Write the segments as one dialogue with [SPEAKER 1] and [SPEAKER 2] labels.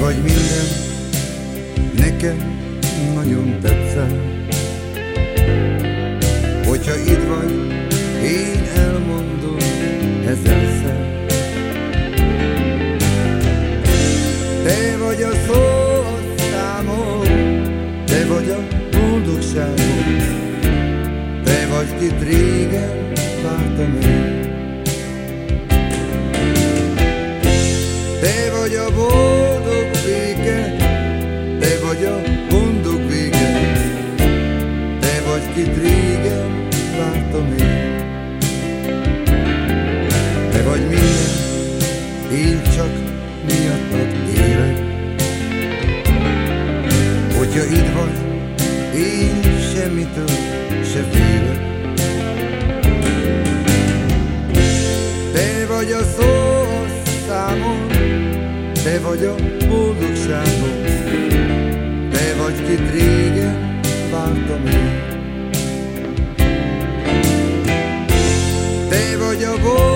[SPEAKER 1] Vagy minden, nekem nagyon tetszel Hogyha itt vagy, én elmondom ezerszer. Te vagy a szó, a számom, te vagy a boldogságom Te vagy, kit régen vártam én. Én semmitől se félek. Te vagy a szó a számom, te vagy a boldogságom, te vagy, kit régen vártam én. Te vagy a boldog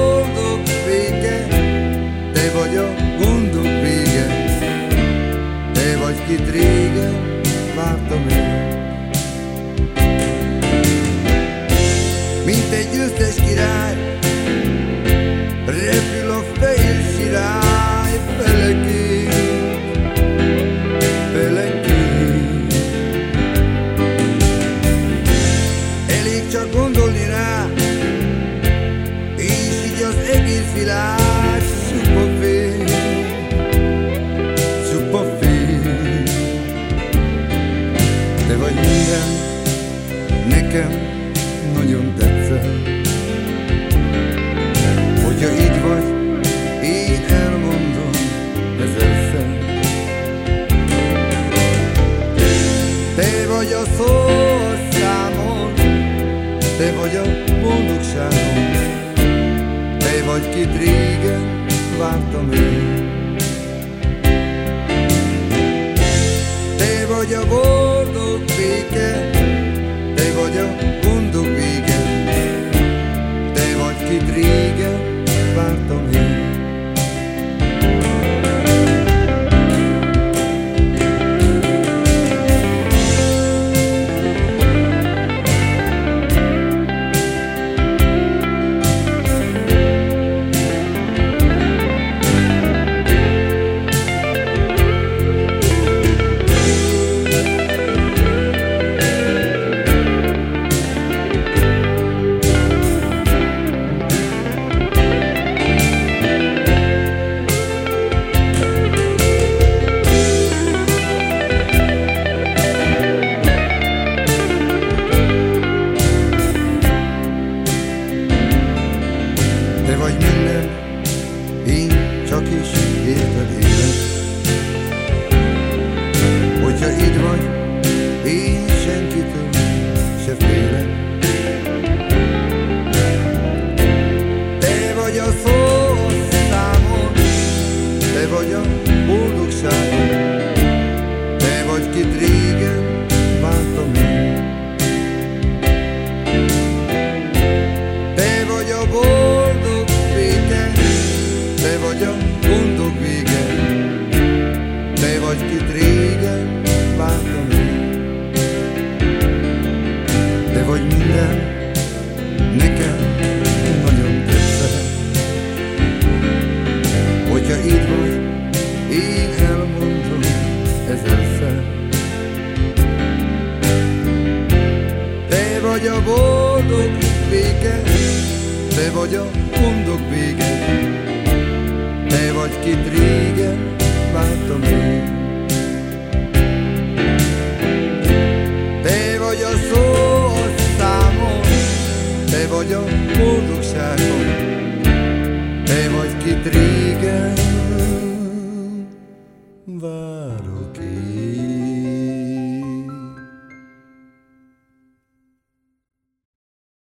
[SPEAKER 1] világ csupa fény, csupa fény. Te vagy minden, nekem nagyon tetszel. Hogyha így vagy, én elmondom ezerszer. Te vagy a szó a számon, te vagy a boldogságom, vagy, kit régen vártam én. Te vagy a boldog vagy minden, én csak is érted élek. Hogyha itt vagy, én senkitől se félek. Te vagy a szó te vagy a boldogságom, te vagy, kit te vagy a gondok vége, te vagy, kit régen vártam én. Te vagy minden, nekem nagyon tetszel. Hogyha itt vagy, én elmondom ezerszer. Te vagy a boldog vége, te vagy a gondok vége, te vagy, kit régen vártam én.